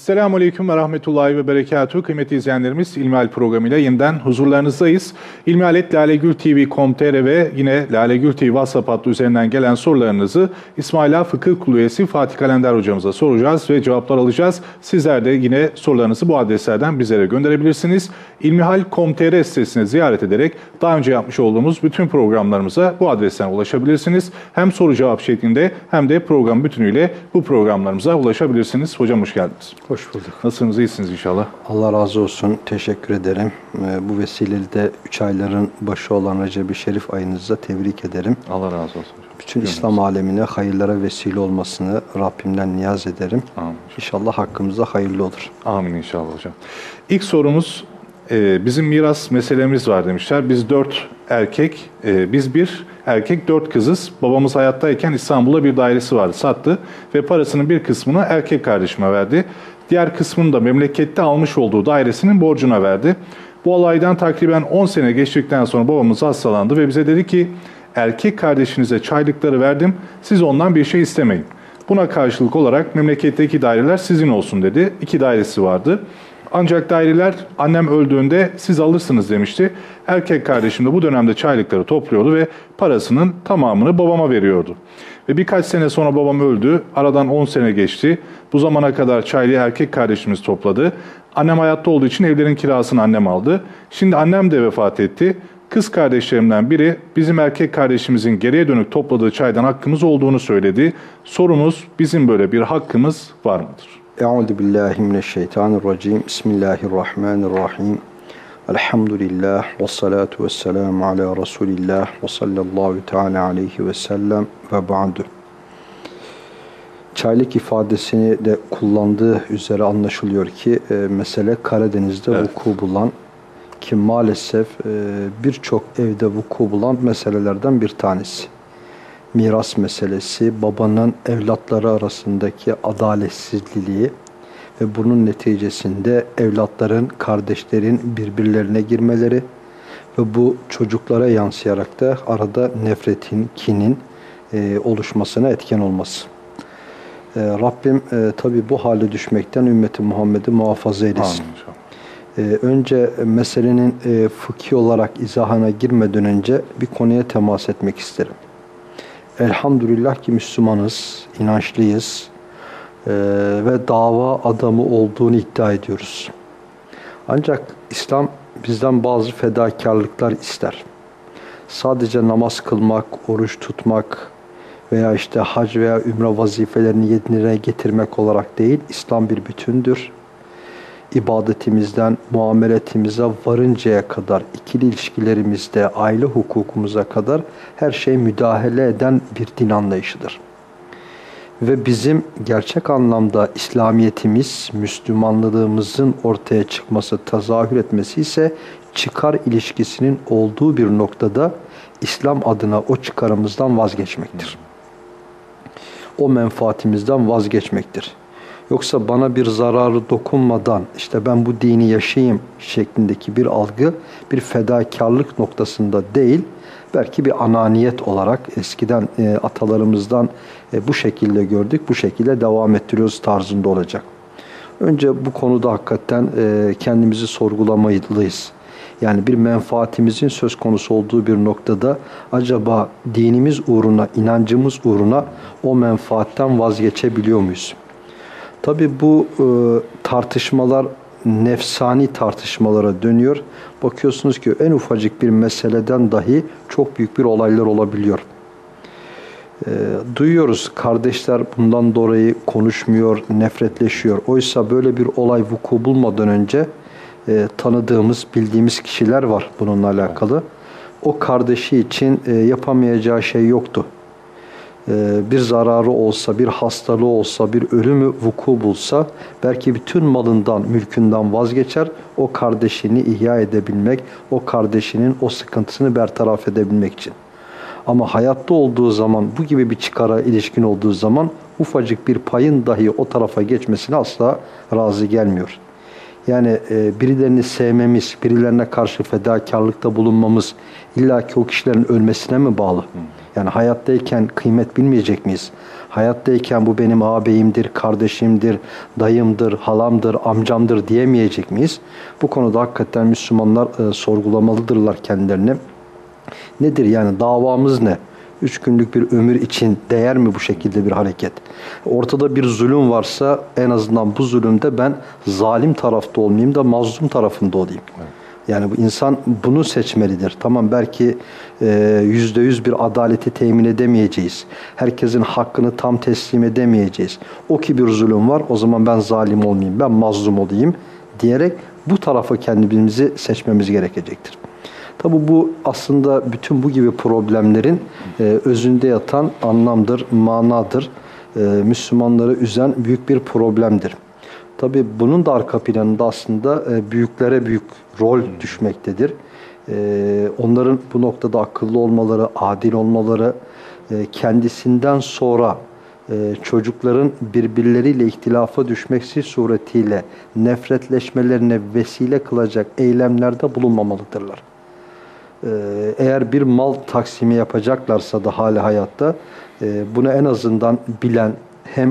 Esselamu Aleyküm ve Rahmetullahi ve Berekatuhu. Kıymetli izleyenlerimiz İlmihal programıyla yeniden huzurlarınızdayız. İlmihaletlalegültv.com.tr ve yine Lalegül TV WhatsApp hattı üzerinden gelen sorularınızı İsmaila Fıkıh Kulu üyesi Fatih Kalender hocamıza soracağız ve cevaplar alacağız. Sizler de yine sorularınızı bu adreslerden bizlere gönderebilirsiniz. İlmihal.com.tr sitesine ziyaret ederek daha önce yapmış olduğumuz bütün programlarımıza bu adresten ulaşabilirsiniz. Hem soru cevap şeklinde hem de program bütünüyle bu programlarımıza ulaşabilirsiniz. Hocam hoş geldiniz. Hoş bulduk. Nasılsınız? iyisiniz inşallah. Allah razı olsun. Teşekkür ederim. Ee, Bu vesileyle de 3 ayların başı olan Recep-i Şerif ayınızda tebrik ederim. Allah razı olsun hocam. Bütün İslam alemine hayırlara vesile olmasını Rabbimden niyaz ederim. Amin. İnşallah hakkımızda hayırlı olur. Amin inşallah hocam. İlk sorumuz e, bizim miras meselemiz var demişler. Biz dört erkek, e, biz bir erkek dört kızız. Babamız hayattayken İstanbul'da bir dairesi vardı sattı ve parasının bir kısmını erkek kardeşime verdi. Diğer kısmını da memlekette almış olduğu dairesinin borcuna verdi. Bu olaydan takriben 10 sene geçtikten sonra babamız hastalandı ve bize dedi ki erkek kardeşinize çaylıkları verdim siz ondan bir şey istemeyin. Buna karşılık olarak memleketteki daireler sizin olsun dedi. İki dairesi vardı. Ancak daireler annem öldüğünde siz alırsınız demişti. Erkek kardeşim de bu dönemde çaylıkları topluyordu ve parasının tamamını babama veriyordu. Ve birkaç sene sonra babam öldü. Aradan 10 sene geçti. Bu zamana kadar çaylığı erkek kardeşimiz topladı. Annem hayatta olduğu için evlerin kirasını annem aldı. Şimdi annem de vefat etti. Kız kardeşlerimden biri bizim erkek kardeşimizin geriye dönük topladığı çaydan hakkımız olduğunu söyledi. Sorumuz bizim böyle bir hakkımız var mıdır? Euzu billahi mineşşeytanirracim. Bismillahirrahmanirrahim. Elhamdülillah ve salatu ve selamu ala Resulillah ve sallallahu teala aleyhi ve sellem ve ba'du. Çaylık ifadesini de kullandığı üzere anlaşılıyor ki e, mesele Karadeniz'de Evet. vuku bulan ki maalesef e, birçok evde vuku bulan meselelerden bir tanesi. Miras meselesi, babanın evlatları arasındaki adaletsizliği ve bunun neticesinde evlatların, kardeşlerin birbirlerine girmeleri ve bu çocuklara yansıyarak da arada nefretin, kinin e, oluşmasına etken olması. E, Rabbim e, tabi bu hale düşmekten ümmeti Muhammed'i muhafaza eylesin. Amin. Ee, önce meselenin e, fıkhi olarak izahına girmeden önce bir konuya temas etmek isterim. Elhamdülillah ki Müslümanız, inançlıyız e, ve dava adamı olduğunu iddia ediyoruz. Ancak İslam bizden bazı fedakarlıklar ister. Sadece namaz kılmak, oruç tutmak veya işte hac veya ümre vazifelerini yerine getirmek olarak değil, İslam bir bütündür ibadetimizden muameletimize varıncaya kadar, ikili ilişkilerimizde, aile hukukumuza kadar her şey müdahale eden bir din anlayışıdır. Ve bizim gerçek anlamda İslamiyetimiz, Müslümanlığımızın ortaya çıkması, tezahür etmesi ise çıkar ilişkisinin olduğu bir noktada İslam adına o çıkarımızdan vazgeçmektir. O menfaatimizden vazgeçmektir. Yoksa bana bir zararı dokunmadan işte ben bu dini yaşayayım şeklindeki bir algı bir fedakarlık noktasında değil belki bir ananiyet olarak eskiden e, atalarımızdan e, bu şekilde gördük bu şekilde devam ettiriyoruz tarzında olacak. Önce bu konuda hakikaten e, kendimizi sorgulamalıyız. Yani bir menfaatimizin söz konusu olduğu bir noktada acaba dinimiz uğruna, inancımız uğruna o menfaatten vazgeçebiliyor muyuz? Tabi bu e, tartışmalar nefsani tartışmalara dönüyor. Bakıyorsunuz ki en ufacık bir meseleden dahi çok büyük bir olaylar olabiliyor. E, duyuyoruz kardeşler bundan dolayı konuşmuyor, nefretleşiyor. Oysa böyle bir olay vuku bulmadan önce e, tanıdığımız, bildiğimiz kişiler var bununla alakalı. O kardeşi için e, yapamayacağı şey yoktu e, bir zararı olsa, bir hastalığı olsa, bir ölümü vuku bulsa belki bütün malından, mülkünden vazgeçer. O kardeşini ihya edebilmek, o kardeşinin o sıkıntısını bertaraf edebilmek için. Ama hayatta olduğu zaman, bu gibi bir çıkara ilişkin olduğu zaman ufacık bir payın dahi o tarafa geçmesine asla razı gelmiyor. Yani e, birilerini sevmemiz, birilerine karşı fedakarlıkta bulunmamız illa ki o kişilerin ölmesine mi bağlı? Yani hayattayken kıymet bilmeyecek miyiz? Hayattayken bu benim ağabeyimdir, kardeşimdir, dayımdır, halamdır, amcamdır diyemeyecek miyiz? Bu konuda hakikaten Müslümanlar e, sorgulamalıdırlar kendilerini. Nedir yani davamız ne? Üç günlük bir ömür için değer mi bu şekilde bir hareket? Ortada bir zulüm varsa en azından bu zulümde ben zalim tarafta olmayayım da mazlum tarafında olayım. Yani bu insan bunu seçmelidir. Tamam belki e, yüzde yüz bir adaleti temin edemeyeceğiz. Herkesin hakkını tam teslim edemeyeceğiz. O ki bir zulüm var o zaman ben zalim olmayayım, ben mazlum olayım diyerek bu tarafa kendimizi seçmemiz gerekecektir. Tabi bu aslında bütün bu gibi problemlerin e, özünde yatan anlamdır, manadır. E, Müslümanları üzen büyük bir problemdir. Tabi bunun da arka planında aslında e, büyüklere büyük rol düşmektedir. E, onların bu noktada akıllı olmaları, adil olmaları, e, kendisinden sonra e, çocukların birbirleriyle ihtilafa düşmeksi suretiyle nefretleşmelerine vesile kılacak eylemlerde bulunmamalıdırlar. Ee, eğer bir mal taksimi yapacaklarsa da hali hayatta e, bunu en azından bilen hem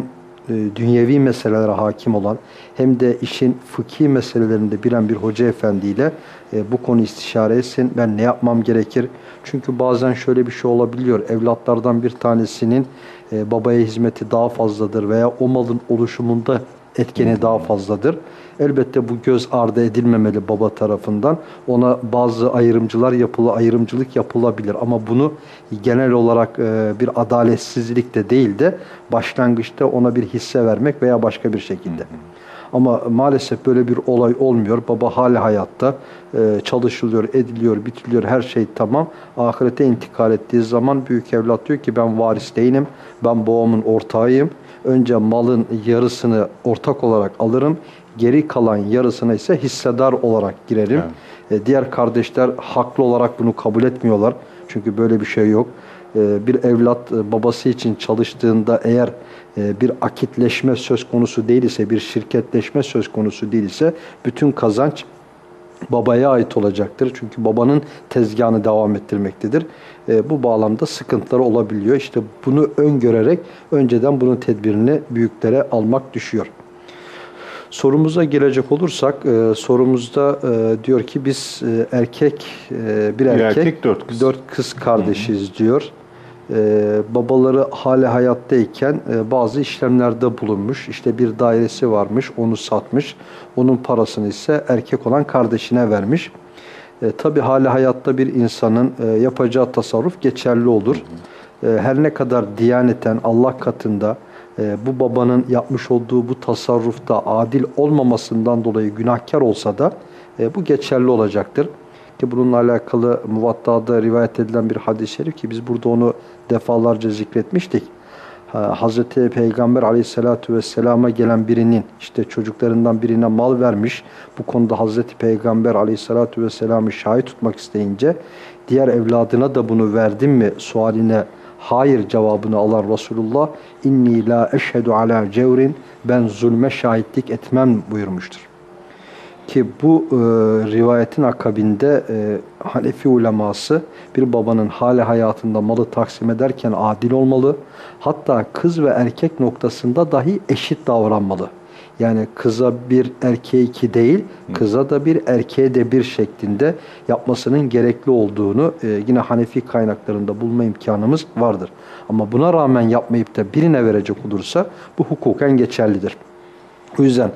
e, dünyevi meselelere hakim olan hem de işin fıkhi meselelerinde bilen bir hoca efendiyle e, bu konu istişare etsin. Ben ne yapmam gerekir? Çünkü bazen şöyle bir şey olabiliyor. Evlatlardan bir tanesinin babaya hizmeti daha fazladır veya o malın oluşumunda etkeni daha fazladır. Elbette bu göz ardı edilmemeli baba tarafından. Ona bazı ayrımcılar yapılı, ayrımcılık yapılabilir ama bunu genel olarak e, bir adaletsizlik de değil de başlangıçta ona bir hisse vermek veya başka bir şekilde. Ama maalesef böyle bir olay olmuyor. Baba hali hayatta e, çalışılıyor, ediliyor, bitiliyor, her şey tamam. Ahirete intikal ettiği zaman büyük evlat diyor ki ben varis değilim, ben babamın ortağıyım. Önce malın yarısını ortak olarak alırım. Geri kalan yarısına ise hissedar olarak girerim. Evet. E, diğer kardeşler haklı olarak bunu kabul etmiyorlar. Çünkü böyle bir şey yok. E, bir evlat e, babası için çalıştığında eğer bir akitleşme söz konusu değil ise, bir şirketleşme söz konusu değil ise bütün kazanç babaya ait olacaktır. Çünkü babanın tezgahını devam ettirmektedir. bu bağlamda sıkıntılar olabiliyor. İşte bunu öngörerek önceden bunun tedbirini büyüklere almak düşüyor. Sorumuza gelecek olursak e, sorumuzda e, diyor ki biz e, erkek e, bir, bir erkek, erkek dört kız, dört kız kardeşiz Hı -hı. diyor. E, babaları hali hayattayken e, bazı işlemlerde bulunmuş. İşte bir dairesi varmış, onu satmış. Onun parasını ise erkek olan kardeşine vermiş. E, Tabi hali hayatta bir insanın e, yapacağı tasarruf geçerli olur. E, her ne kadar diyaneten Allah katında e, bu babanın yapmış olduğu bu tasarrufta adil olmamasından dolayı günahkar olsa da e, bu geçerli olacaktır. Ki bununla alakalı muvattada rivayet edilen bir hadis-i şerif ki biz burada onu defalarca zikretmiştik. Hazreti Peygamber aleyhissalatu vesselama gelen birinin işte çocuklarından birine mal vermiş. Bu konuda Hazreti Peygamber aleyhissalatu vesselamı şahit tutmak isteyince diğer evladına da bunu verdim mi sualine hayır cevabını alan Resulullah inni la eşhedü ala cevrin ben zulme şahitlik etmem buyurmuştur. Ki bu e, rivayetin akabinde e, Hanefi uleması bir babanın hali hayatında malı taksim ederken adil olmalı. Hatta kız ve erkek noktasında dahi eşit davranmalı. Yani kıza bir erkeğe iki değil, kıza da bir erkeğe de bir şeklinde yapmasının gerekli olduğunu e, yine Hanefi kaynaklarında bulma imkanımız vardır. Ama buna rağmen yapmayıp da birine verecek olursa bu hukuken geçerlidir. O yüzden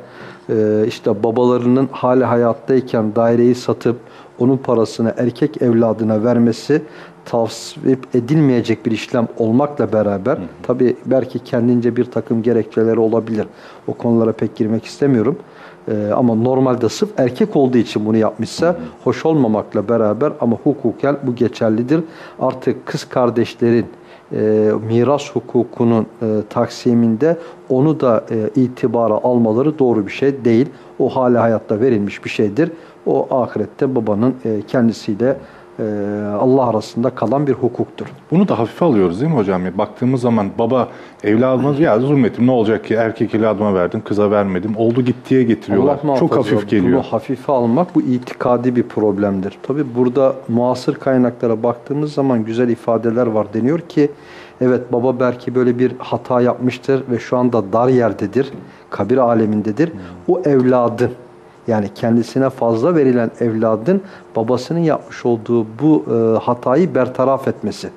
e, işte babalarının hali hayattayken daireyi satıp onun parasını erkek evladına vermesi tasvip edilmeyecek bir işlem olmakla beraber tabi belki kendince bir takım gerekçeleri olabilir. O konulara pek girmek istemiyorum. Ee, ama normalde sırf erkek olduğu için bunu yapmışsa hı hı. hoş olmamakla beraber ama hukuken bu geçerlidir. Artık kız kardeşlerin e, miras hukukunun e, taksiminde onu da e, itibara almaları doğru bir şey değil. O hali hayatta verilmiş bir şeydir. O ahirette babanın e, kendisiyle Allah arasında kalan bir hukuktur. Bunu da hafife alıyoruz değil mi hocam? Ya baktığımız zaman baba evladıma ya zulmettim ne olacak ki erkek evladıma verdim kıza vermedim oldu gittiye getiriyorlar. Allah Çok hafif geliyor. Bunu hafife almak bu itikadi bir problemdir. Tabi burada muasır kaynaklara baktığımız zaman güzel ifadeler var. Deniyor ki evet baba belki böyle bir hata yapmıştır ve şu anda dar yerdedir, kabir alemindedir. O evladın yani kendisine fazla verilen evladın babasının yapmış olduğu bu e, hatayı bertaraf etmesi.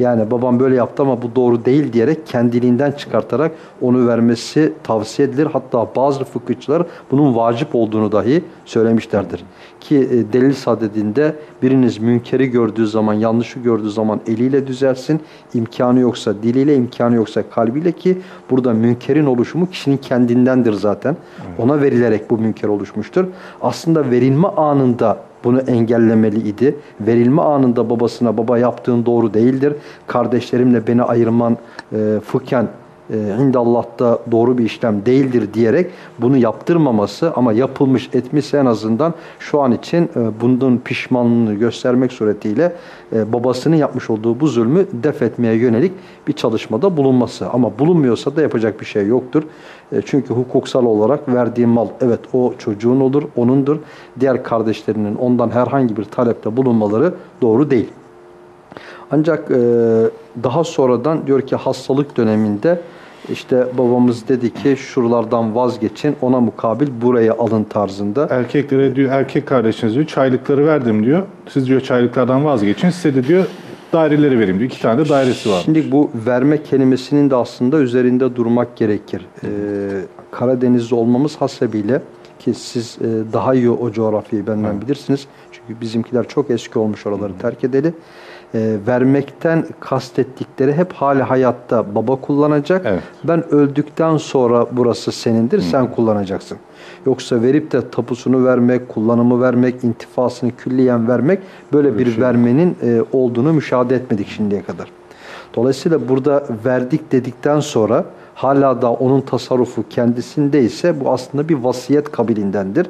Yani babam böyle yaptı ama bu doğru değil diyerek kendiliğinden çıkartarak onu vermesi tavsiye edilir. Hatta bazı fıkıhçılar bunun vacip olduğunu dahi söylemişlerdir. Ki e, delil sadedinde biriniz münkeri gördüğü zaman, yanlışı gördüğü zaman eliyle düzelsin. imkanı yoksa diliyle, imkanı yoksa kalbiyle ki burada münkerin oluşumu kişinin kendindendir zaten. Ona verilerek bu münker oluşmuştur. Aslında verilme anında bunu engellemeliydi. Verilme anında babasına baba yaptığın doğru değildir. Kardeşlerimle beni ayırman e, fıkhen indallah'ta doğru bir işlem değildir diyerek bunu yaptırmaması ama yapılmış etmişse en azından şu an için e, bunun pişmanlığını göstermek suretiyle e, babasının yapmış olduğu bu zulmü def etmeye yönelik bir çalışmada bulunması. Ama bulunmuyorsa da yapacak bir şey yoktur. E, çünkü hukuksal olarak verdiği mal evet o çocuğun olur, onundur. Diğer kardeşlerinin ondan herhangi bir talepte bulunmaları doğru değil. Ancak daha sonradan diyor ki hastalık döneminde işte babamız dedi ki şuralardan vazgeçin ona mukabil buraya alın tarzında. Erkeklere diyor erkek kardeşiniz diyor çaylıkları verdim diyor. Siz diyor çaylıklardan vazgeçin size de diyor daireleri vereyim diyor. İki tane de dairesi var. Şimdi bu verme kelimesinin de aslında üzerinde durmak gerekir. Ee, Karadenizli olmamız hasebiyle ki siz e, daha iyi o coğrafyayı benden bilirsiniz. Çünkü bizimkiler çok eski olmuş oraları terk edeli. Ee, vermekten kastettikleri hep hali hayatta baba kullanacak. Evet. Ben öldükten sonra burası senindir, sen kullanacaksın. Yoksa verip de tapusunu vermek, kullanımı vermek, intifasını külliyen vermek böyle bir şey. vermenin e, olduğunu müşahede etmedik şimdiye kadar. Dolayısıyla burada verdik dedikten sonra hala da onun tasarrufu kendisindeyse bu aslında bir vasiyet kabilindendir.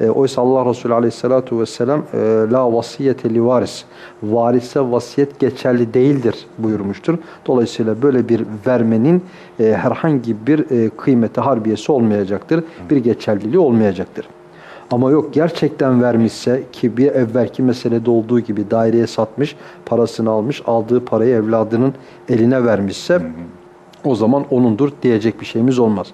E, oysa Allah Resulü aleyhissalatu vesselam e, la vasiyete li varis. Varise vasiyet geçerli değildir buyurmuştur. Dolayısıyla böyle bir vermenin e, herhangi bir e, kıymeti harbiyesi olmayacaktır. Bir geçerliliği olmayacaktır. Ama yok gerçekten vermişse ki bir evvelki meselede olduğu gibi daireye satmış, parasını almış, aldığı parayı evladının eline vermişse o zaman onundur diyecek bir şeyimiz olmaz.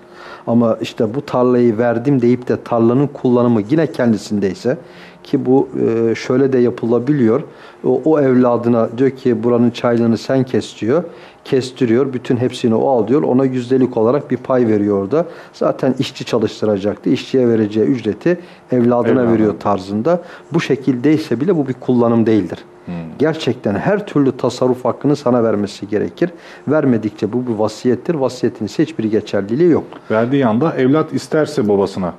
Ama işte bu tarlayı verdim deyip de tarlanın kullanımı yine kendisindeyse ki bu e, şöyle de yapılabiliyor. O, o evladına diyor ki buranın çaylığını sen kes diyor. Kestiriyor. Bütün hepsini o al diyor. Ona yüzdelik olarak bir pay veriyor orada. Zaten işçi çalıştıracaktı. İşçiye vereceği ücreti evladına Evladım. veriyor tarzında. Bu şekildeyse bile bu bir kullanım değildir. Gerçekten her türlü tasarruf hakkını sana vermesi gerekir. Vermedikçe bu bir vasiyettir. Vasiyetin ise hiçbir geçerliliği yok. Verdiği anda evlat isterse babasına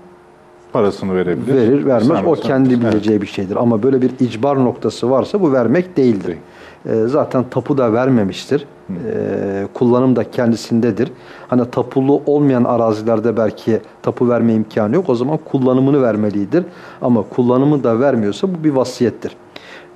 parasını verebilir. Verir vermez o İstemezse- kendi Evet. bileceği bir şeydir. Ama böyle bir icbar noktası varsa bu vermek değildir. Ee, zaten tapu da vermemiştir. Ee, kullanım da kendisindedir. Hani tapulu olmayan arazilerde belki tapu verme imkanı yok. O zaman kullanımını vermelidir. Ama kullanımı da vermiyorsa bu bir vasiyettir.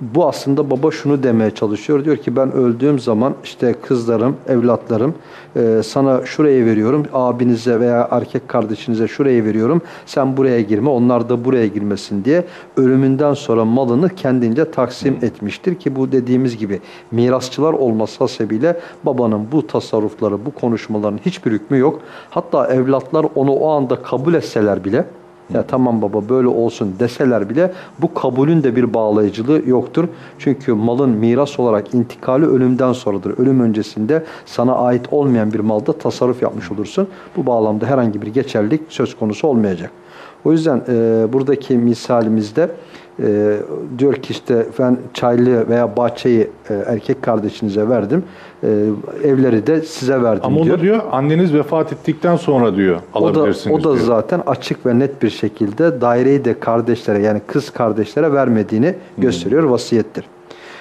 Bu aslında baba şunu demeye çalışıyor. Diyor ki ben öldüğüm zaman işte kızlarım, evlatlarım e, sana şuraya veriyorum. Abinize veya erkek kardeşinize şuraya veriyorum. Sen buraya girme, onlar da buraya girmesin diye ölümünden sonra malını kendince taksim etmiştir ki bu dediğimiz gibi mirasçılar olması hasebiyle babanın bu tasarrufları, bu konuşmaların hiçbir hükmü yok. Hatta evlatlar onu o anda kabul etseler bile ya tamam baba böyle olsun deseler bile bu kabulün de bir bağlayıcılığı yoktur. Çünkü malın miras olarak intikali ölümden sonradır. Ölüm öncesinde sana ait olmayan bir malda tasarruf yapmış olursun. Bu bağlamda herhangi bir geçerlilik söz konusu olmayacak. O yüzden e, buradaki misalimizde e, diyor ki işte ben çaylı veya bahçeyi e, erkek kardeşinize verdim. E, evleri de size verdim Ama diyor. onu diyor anneniz vefat ettikten sonra diyor O da, alabilirsiniz o da diyor. zaten açık ve net bir şekilde daireyi de kardeşlere yani kız kardeşlere vermediğini gösteriyor vasiyettir.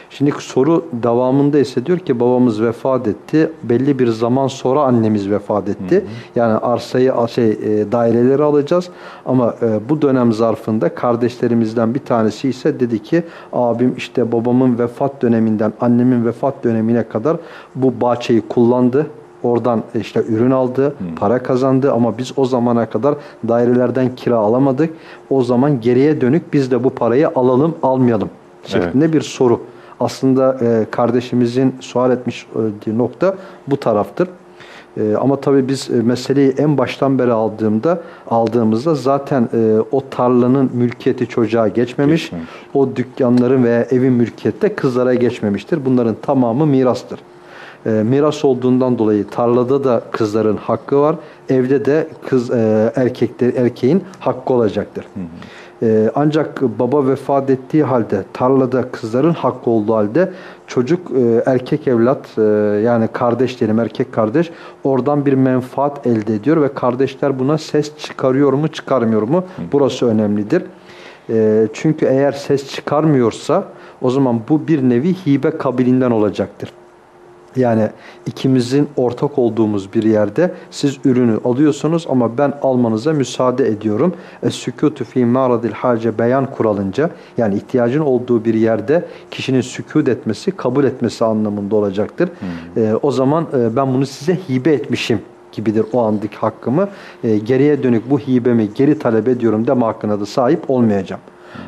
Şimdi soru devamında ise diyor ki babamız vefat etti. Belli bir zaman sonra annemiz vefat etti. Yani arsayı şey e, daireleri alacağız ama e, bu dönem zarfında kardeşlerimizden bir tanesi ise dedi ki abim işte babamın vefat döneminden annemin vefat dönemine kadar bu bahçeyi kullandı. Oradan işte ürün aldı, para kazandı ama biz o zamana kadar dairelerden kira alamadık. O zaman geriye dönük biz de bu parayı alalım, almayalım şeklinde bir soru. Aslında e, kardeşimizin sual etmiş olduğu nokta bu taraftır. E, ama tabii biz e, meseleyi en baştan beri aldığımda aldığımızda zaten e, o tarlanın mülkiyeti çocuğa geçmemiş. Geçmemiş. O dükkanların veya evin mülkiyeti de kızlara geçmemiştir. Bunların tamamı mirastır. E, miras olduğundan dolayı tarlada da kızların hakkı var. Evde de kız e, erkekler erkeğin hakkı olacaktır. E, ancak baba vefat ettiği halde tarlada kızların hakkı olduğu halde çocuk e, erkek evlat e, yani kardeş erkek kardeş oradan bir menfaat elde ediyor ve kardeşler buna ses çıkarıyor mu çıkarmıyor mu? Burası önemlidir. E, çünkü eğer ses çıkarmıyorsa o zaman bu bir nevi hibe kabilinden olacaktır. Yani ikimizin ortak olduğumuz bir yerde siz ürünü alıyorsunuz ama ben almanıza müsaade ediyorum. Es-sükutu fî mâradil hace beyan kuralınca yani ihtiyacın olduğu bir yerde kişinin sükut etmesi, kabul etmesi anlamında olacaktır. Ee, o zaman e, ben bunu size hibe etmişim gibidir o andaki hakkımı. E, geriye dönük bu hibemi geri talep ediyorum deme hakkına da sahip olmayacağım.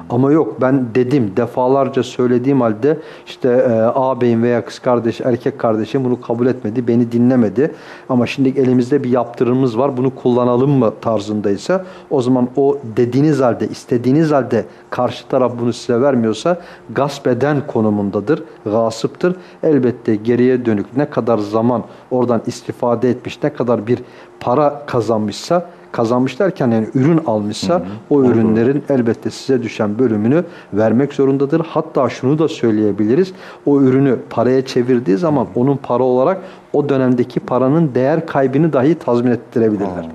Ama yok ben dedim defalarca söylediğim halde işte e, ağabeyim veya kız kardeş erkek kardeşim bunu kabul etmedi beni dinlemedi. Ama şimdi elimizde bir yaptırımımız var bunu kullanalım mı tarzındaysa o zaman o dediğiniz halde istediğiniz halde karşı taraf bunu size vermiyorsa gasp eden konumundadır gasıptır. Elbette geriye dönük ne kadar zaman oradan istifade etmiş ne kadar bir para kazanmışsa kazanmış derken yani ürün almışsa o ürünlerin elbette size düşen bölümünü vermek zorundadır. Hatta şunu da söyleyebiliriz. O ürünü paraya çevirdiği zaman onun para olarak o dönemdeki paranın değer kaybını dahi tazmin ettirebilirler.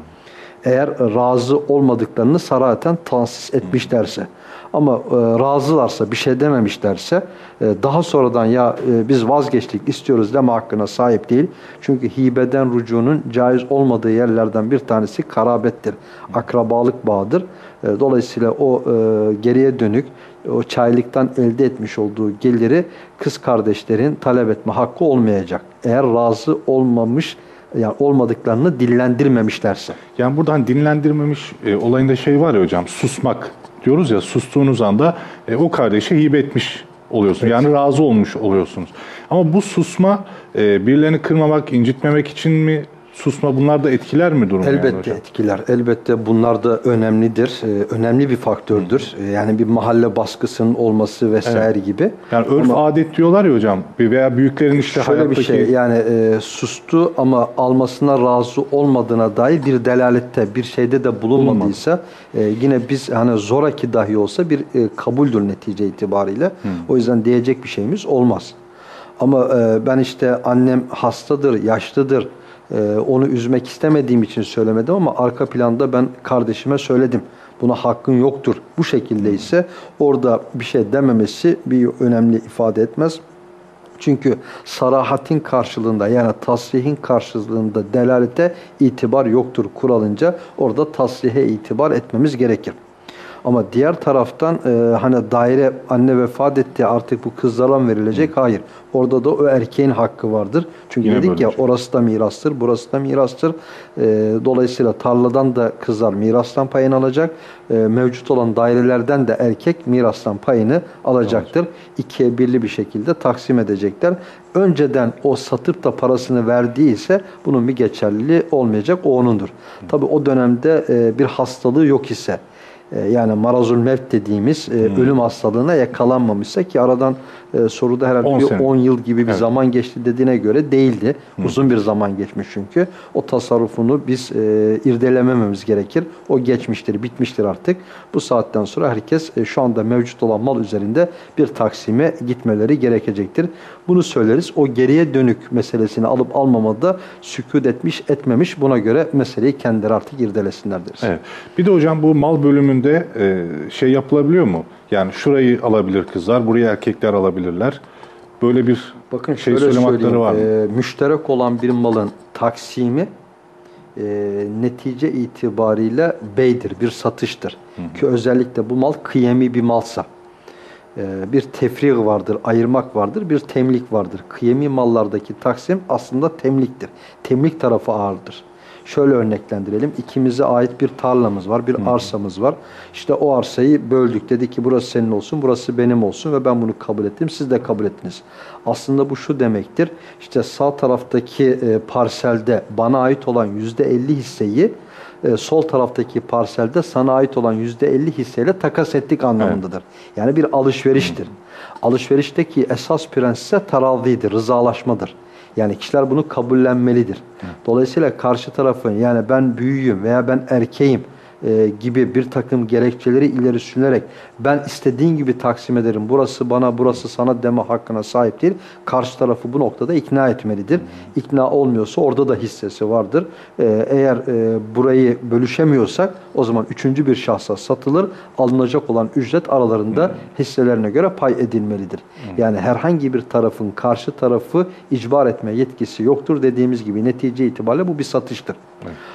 Eğer razı olmadıklarını saraten tahsis etmişlerse. Ama e, razılarsa, bir şey dememişlerse e, daha sonradan ya e, biz vazgeçtik istiyoruz deme hakkına sahip değil. Çünkü hibeden rücunun caiz olmadığı yerlerden bir tanesi karabettir. Akrabalık bağıdır. E, dolayısıyla o e, geriye dönük o çaylıktan elde etmiş olduğu geliri kız kardeşlerin talep etme hakkı olmayacak. Eğer razı olmamış yani olmadıklarını dillendirmemişlerse. Yani buradan dinlendirmemiş e, olayında şey var ya hocam susmak diyoruz ya sustuğunuz anda e, o kardeşe hibe etmiş oluyorsunuz. Yani razı olmuş oluyorsunuz. Ama bu susma e, birilerini kırmamak, incitmemek için mi susma bunlar da etkiler mi durumu yani Elbette hocam? etkiler. Elbette bunlar da önemlidir. Ee, önemli bir faktördür. Ee, yani bir mahalle baskısının olması vesaire gibi. Yani örf Ama adet diyorlar ya hocam veya büyüklerin işte şöyle hayattaki bir şey yani e, sustu ama almasına razı olmadığına dair bir delalette bir şeyde de bulunmadıysa e, yine biz hani zoraki dahi olsa bir e, kabuldür netice itibariyle. O yüzden diyecek bir şeyimiz olmaz. Ama e, ben işte annem hastadır, yaşlıdır. E, onu üzmek istemediğim için söylemedim ama arka planda ben kardeşime söyledim. Buna hakkın yoktur. Bu şekilde ise orada bir şey dememesi bir önemli ifade etmez. Çünkü sarahatin karşılığında yani tasrihin karşılığında delalete itibar yoktur kuralınca orada tasrihe itibar etmemiz gerekir. Ama diğer taraftan e, hani daire anne vefat etti artık bu kızlara mı verilecek? Hayır. Orada da o erkeğin hakkı vardır. Çünkü Yine dedik ya şey. orası da mirastır, burası da mirastır. E, dolayısıyla tarladan da kızlar mirastan payını alacak. E, mevcut olan dairelerden de erkek mirastan payını alacaktır. İkiye birli bir şekilde taksim edecekler. Önceden o satıp da parasını verdiyse bunun bir geçerliliği olmayacak. O onundur. Tabi o dönemde e, bir hastalığı yok ise yani marazul mevt dediğimiz e, ölüm hastalığına yakalanmamışsa ki aradan e, soruda herhalde 10 bir sene. 10 yıl gibi bir Evet. zaman geçti dediğine göre değildi. Uzun bir zaman geçmiş çünkü. O tasarrufunu biz e, irdelemememiz gerekir. O geçmiştir, bitmiştir artık. Bu saatten sonra herkes e, şu anda mevcut olan mal üzerinde bir taksime gitmeleri gerekecektir. Bunu söyleriz. O geriye dönük meselesini alıp almamada sükut etmiş, etmemiş. Buna göre meseleyi kendileri artık irdelesinler deriz. Evet. Bir de hocam bu mal bölümünde e, şey yapılabiliyor mu? Yani şurayı alabilir kızlar, buraya erkekler alabilirler. böyle bir Bakın şey söyleme hakları var mı? e, müşterek olan bir malın taksimi e, netice itibariyle beydir, bir satıştır. Ki özellikle bu mal kıyemi bir malsa. e, bir tefrik vardır, ayırmak vardır, bir temlik vardır. Kıyemi mallardaki taksim aslında temliktir. Temlik tarafı ağırdır. Şöyle örneklendirelim. İkimize ait bir tarlamız var, bir arsamız var. İşte o arsayı böldük. Dedi ki burası senin olsun, burası benim olsun ve ben bunu kabul ettim. Siz de kabul ettiniz. Aslında bu şu demektir. İşte sağ taraftaki e, parselde bana ait olan %50 hisseyi e, sol taraftaki parselde sana ait olan %50 hisseyle takas ettik anlamındadır. Yani bir alışveriştir. Alışverişteki esas prensip ise terazidir, rızalaşmadır. Yani kişiler bunu kabullenmelidir. Dolayısıyla karşı tarafın yani ben büyüğüm veya ben erkeğim e, gibi bir takım gerekçeleri ileri sürülerek ben istediğin gibi taksim ederim. Burası bana, burası sana deme hakkına sahip değil. Karşı tarafı bu noktada ikna etmelidir. İkna olmuyorsa orada da hissesi vardır. E, eğer e, burayı bölüşemiyorsak o zaman üçüncü bir şahsa satılır. Alınacak olan ücret aralarında hisselerine göre pay edilmelidir. Yani herhangi bir tarafın karşı tarafı icbar etme yetkisi yoktur. Dediğimiz gibi netice itibariyle bu bir satıştır.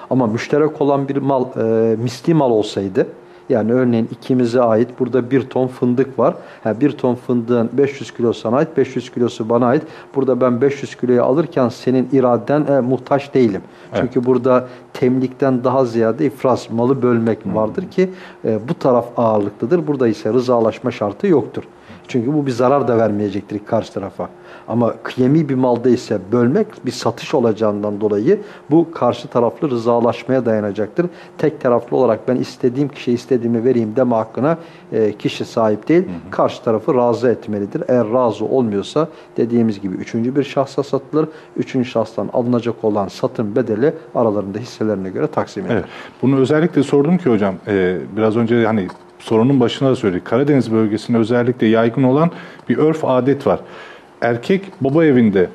Ama müşterek olan bir mal e, mal olsaydı yani örneğin ikimize ait burada bir ton fındık var. Ha, bir ton fındığın 500 kilo sana ait, 500 kilosu bana ait. Burada ben 500 kiloyu alırken senin iraden e, muhtaç değilim. Çünkü burada temlikten daha ziyade ifraz, malı bölmek vardır ki e, bu taraf ağırlıklıdır. Burada ise rızalaşma şartı yoktur. Çünkü bu bir zarar da vermeyecektir karşı tarafa. Ama kıyemi bir malda ise bölmek bir satış olacağından dolayı bu karşı taraflı rızalaşmaya dayanacaktır. Tek taraflı olarak ben istediğim kişiye istediğimi vereyim deme hakkına e, kişi sahip değil. Karşı tarafı razı etmelidir. Eğer razı olmuyorsa dediğimiz gibi üçüncü bir şahsa satılır. Üçüncü şahstan alınacak olan satın bedeli aralarında hisselerine göre taksim edilir. Evet. Bunu özellikle sordum ki hocam, e, biraz önce hani sorunun başına da söyledik. Karadeniz bölgesinde özellikle yaygın olan bir örf adet var. Erkek baba evinde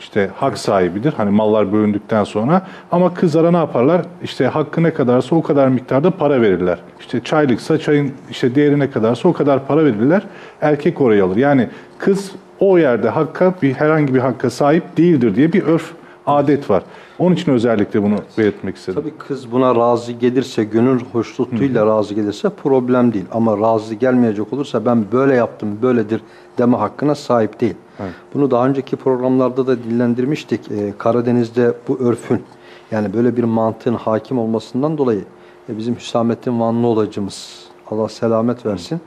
işte hak sahibidir. Hani mallar bölündükten sonra ama kızlara ne yaparlar? İşte hakkı ne kadarsa o kadar miktarda para verirler. İşte çaylıksa çayın işte değeri ne kadarsa o kadar para verirler. Erkek orayı alır. Yani kız o yerde hakka bir herhangi bir hakka sahip değildir diye bir örf adet var. Onun için özellikle bunu belirtmek istedim. Tabii kız buna razı gelirse, gönül hoşnutluğuyla razı gelirse problem değil. Ama razı gelmeyecek olursa ben böyle yaptım, böyledir deme hakkına sahip değil. Bunu daha önceki programlarda da dillendirmiştik. Ee, Karadeniz'de bu örfün yani böyle bir mantığın hakim olmasından dolayı e, bizim Hüsamettin Vanlı olacımız Allah selamet versin. e,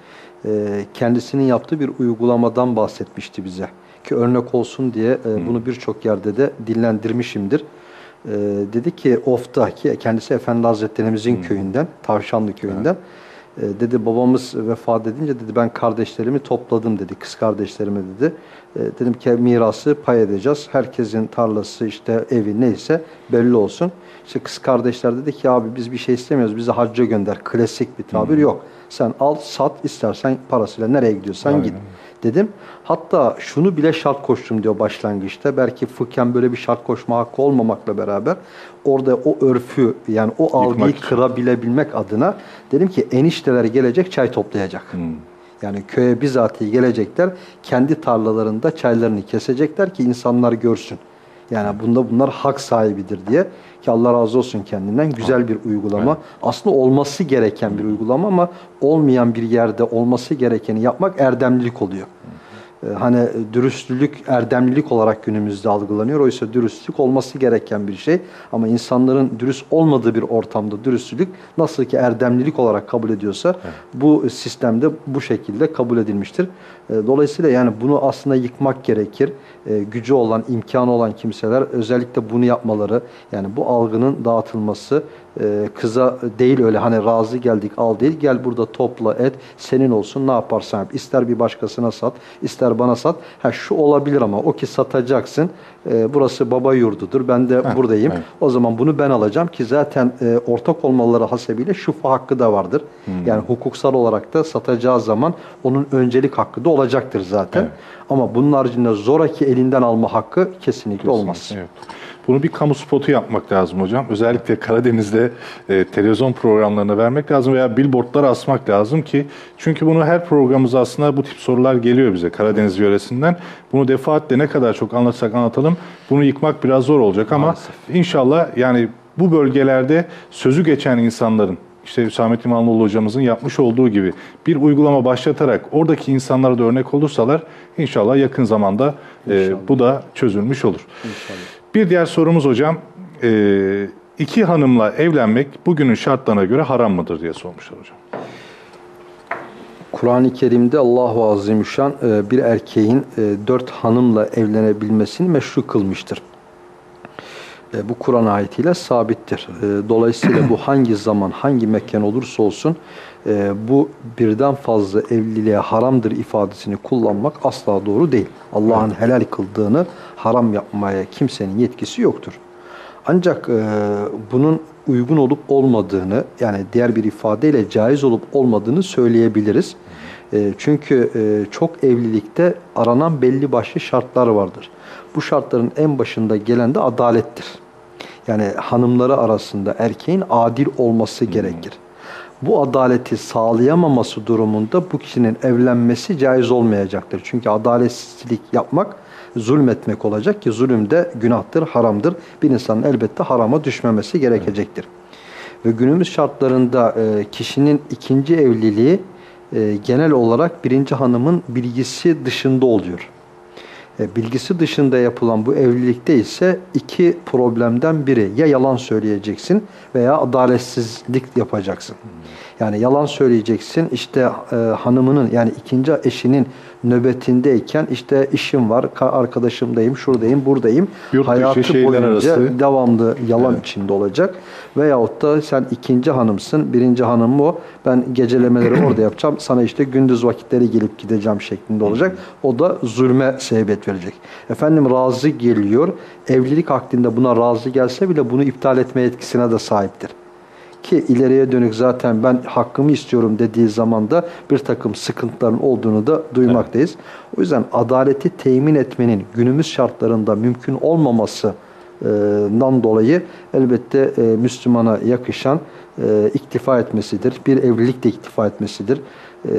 kendisinin yaptığı bir uygulamadan bahsetmişti bize. Ki örnek olsun diye e, bunu birçok yerde de dillendirmişimdir. Ee, dedi ki Of'ta ki kendisi Efendi Hazretlerimizin köyünden, Tavşanlı köyünden. Ee, dedi babamız vefat edince dedi ben kardeşlerimi topladım dedi, kız kardeşlerime dedi. Dedim ki mirası pay edeceğiz. Herkesin tarlası işte evi neyse belli olsun. İşte kız kardeşler dedi ki abi biz bir şey istemiyoruz. Bizi hacca gönder. Klasik bir tabir yok. Sen al sat istersen parasıyla nereye gidiyorsan git dedim. Hatta şunu bile şart koştum diyor başlangıçta. Belki fıkhen böyle bir şart koşma hakkı olmamakla beraber orada o örfü yani o algıyı için. kırabilebilmek adına dedim ki enişteler gelecek çay toplayacak. Yani köye bizatihi gelecekler kendi tarlalarında çaylarını kesecekler ki insanlar görsün. Yani bunda bunlar hak sahibidir diye ki Allah razı olsun kendinden güzel bir uygulama. Aslında olması gereken bir uygulama ama olmayan bir yerde olması gerekeni yapmak erdemlilik oluyor. Ee, Hani dürüstlülük erdemlilik olarak günümüzde algılanıyor. Oysa dürüstlük olması gereken bir şey. Ama insanların dürüst olmadığı bir ortamda dürüstlülük nasıl ki erdemlilik olarak kabul ediyorsa bu sistemde bu şekilde kabul edilmiştir. Ee, Dolayısıyla yani bunu aslında yıkmak gerekir. Ee, Gücü olan, imkanı olan kimseler özellikle bunu yapmaları yani bu algının dağıtılması e, kıza değil öyle hani razı geldik al değil gel burada topla et senin olsun ne yaparsan yap. İster bir başkasına sat ister bana sat. Ha şu olabilir ama o ki satacaksın e, burası baba yurdudur ben de buradayım. evet. O zaman bunu ben alacağım ki zaten e, ortak olmaları hasebiyle şufa hakkı da vardır. Yani hukuksal olarak da satacağı zaman onun öncelik hakkı da olacaktır zaten. Evet. Ama bunun haricinde zoraki elinden alma hakkı kesinlikle olmaz. Evet. Bunu bir kamu spotu yapmak lazım hocam. Özellikle Karadeniz'de e, televizyon programlarına vermek lazım veya billboardlar asmak lazım ki çünkü bunu her programımızda aslında bu tip sorular geliyor bize Karadeniz yöresinden. Bunu defaatle ne kadar çok anlatsak anlatalım bunu yıkmak biraz zor olacak ama Maalesef. inşallah yani bu bölgelerde sözü geçen insanların işte Hüsamettin İmamoğlu hocamızın yapmış olduğu gibi bir uygulama başlatarak oradaki insanlara da örnek olursalar inşallah yakın zamanda e, İnşallah. bu da çözülmüş olur. İnşallah. Bir diğer sorumuz hocam, e, iki hanımla evlenmek bugünün şartlarına göre haram mıdır diye sormuşlar hocam. Kur'an-ı Kerim'de Allahu Azimüşşan e, bir erkeğin e, dört hanımla evlenebilmesini meşru kılmıştır. E, Bu Kur'an ayetiyle sabittir. E, Dolayısıyla bu hangi zaman, hangi mekan olursa olsun e, bu birden fazla evliliğe haramdır ifadesini kullanmak asla doğru değil. Allah'ın helal kıldığını haram yapmaya kimsenin yetkisi yoktur. Ancak e, bunun uygun olup olmadığını yani diğer bir ifadeyle caiz olup olmadığını söyleyebiliriz. E, çünkü e, çok evlilikte aranan belli başlı şartlar vardır. Bu şartların en başında gelen de adalettir. Yani hanımları arasında erkeğin adil olması gerekir. Bu adaleti sağlayamaması durumunda bu kişinin evlenmesi caiz olmayacaktır. Çünkü adaletsizlik yapmak zulmetmek olacak ki zulüm de günahtır, haramdır. Bir insanın elbette harama düşmemesi gerekecektir. Ve günümüz şartlarında e, kişinin ikinci evliliği e, genel olarak birinci hanımın bilgisi dışında oluyor. E, bilgisi dışında yapılan bu evlilikte ise iki problemden biri. Ya yalan söyleyeceksin veya adaletsizlik yapacaksın. Yani yalan söyleyeceksin. İşte e, hanımının yani ikinci eşinin nöbetindeyken işte işim var, ka- arkadaşımdayım, şuradayım, buradayım. Yurt Hayatı boyunca arası. devamlı yalan içinde olacak. Veyahut da sen ikinci hanımsın, birinci hanım o. Ben gecelemeleri orada yapacağım. Sana işte gündüz vakitleri gelip gideceğim şeklinde olacak. O da zulme sebebiyet verecek. Efendim razı geliyor. Evlilik akdinde buna razı gelse bile bunu iptal etme yetkisine de sahiptir. Ki ileriye dönük zaten ben hakkımı istiyorum dediği zaman da bir takım sıkıntıların olduğunu da duymaktayız. O yüzden adaleti temin etmenin günümüz şartlarında mümkün olmamasından dolayı elbette e, Müslümana yakışan e, iktifa etmesidir. Bir evlilik de iktifa etmesidir. E,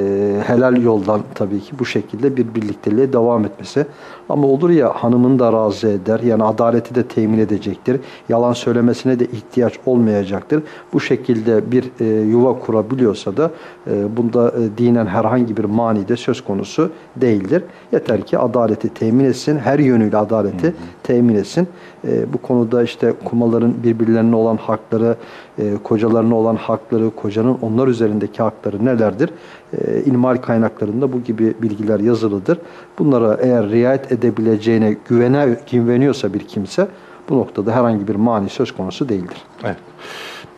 helal yoldan tabii ki bu şekilde bir birlikteliğe devam etmesi. Ama olur ya hanımını da razı eder. Yani adaleti de temin edecektir. Yalan söylemesine de ihtiyaç olmayacaktır. Bu şekilde bir e, yuva kurabiliyorsa da e, bunda e, dinen herhangi bir mani de söz konusu değildir. Yeter ki adaleti temin etsin. Her yönüyle adaleti temin etsin. E, bu konuda işte kumaların birbirlerine olan hakları, e, kocalarına olan hakları, kocanın onlar üzerindeki hakları nelerdir? E, ilmal kaynaklarında bu gibi bilgiler yazılıdır. Bunlara eğer riayet edebileceğine güvene, güveniyorsa bir kimse bu noktada herhangi bir mani söz konusu değildir. Evet.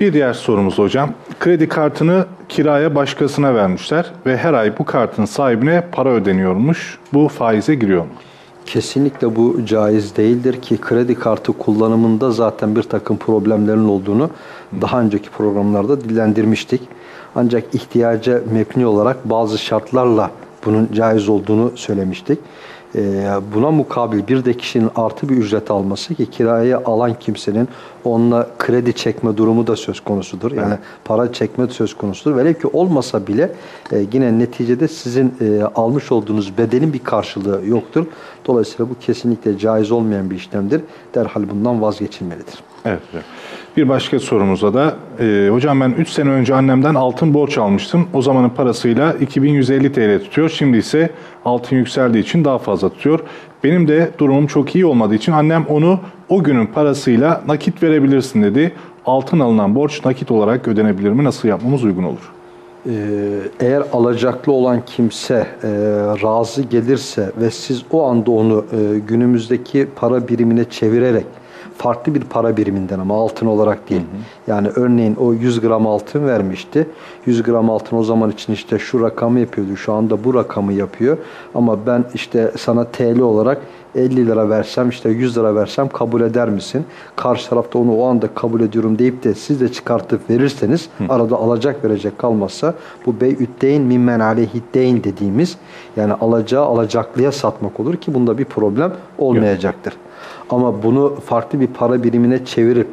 Bir diğer sorumuz hocam. Kredi kartını kiraya başkasına vermişler ve her ay bu kartın sahibine para ödeniyormuş. Bu faize giriyor mu? Kesinlikle bu caiz değildir ki kredi kartı kullanımında zaten bir takım problemlerin olduğunu daha önceki programlarda dillendirmiştik. Ancak ihtiyaca mebni olarak bazı şartlarla bunun caiz olduğunu söylemiştik. Ee, buna mukabil bir de kişinin artı bir ücret alması ki kiraya alan kimsenin onunla kredi çekme durumu da söz konusudur. Yani para çekme söz konusudur. Velev ki olmasa bile e, yine neticede sizin e, almış olduğunuz bedelin bir karşılığı yoktur. Dolayısıyla bu kesinlikle caiz olmayan bir işlemdir. Derhal bundan vazgeçilmelidir. Evet. Bir başka sorumuza da e, hocam ben 3 sene önce annemden altın borç almıştım. O zamanın parasıyla 2150 TL tutuyor. Şimdi ise altın yükseldiği için daha fazla tutuyor. Benim de durumum çok iyi olmadığı için annem onu o günün parasıyla nakit verebilirsin dedi. Altın alınan borç nakit olarak ödenebilir mi? Nasıl yapmamız uygun olur? Ee, eğer alacaklı olan kimse e, razı gelirse ve siz o anda onu e, günümüzdeki para birimine çevirerek farklı bir para biriminden ama altın olarak değil. Yani örneğin o 100 gram altın vermişti. 100 gram altın o zaman için işte şu rakamı yapıyordu. Şu anda bu rakamı yapıyor. Ama ben işte sana TL olarak 50 lira versem işte 100 lira versem kabul eder misin? Karşı tarafta onu o anda kabul ediyorum deyip de siz de çıkartıp verirseniz arada alacak verecek kalmazsa bu beyütteyn mimmen aleyhiddeyn dediğimiz yani alacağı alacaklıya satmak olur ki bunda bir problem olmayacaktır. Ama bunu farklı bir para birimine çevirip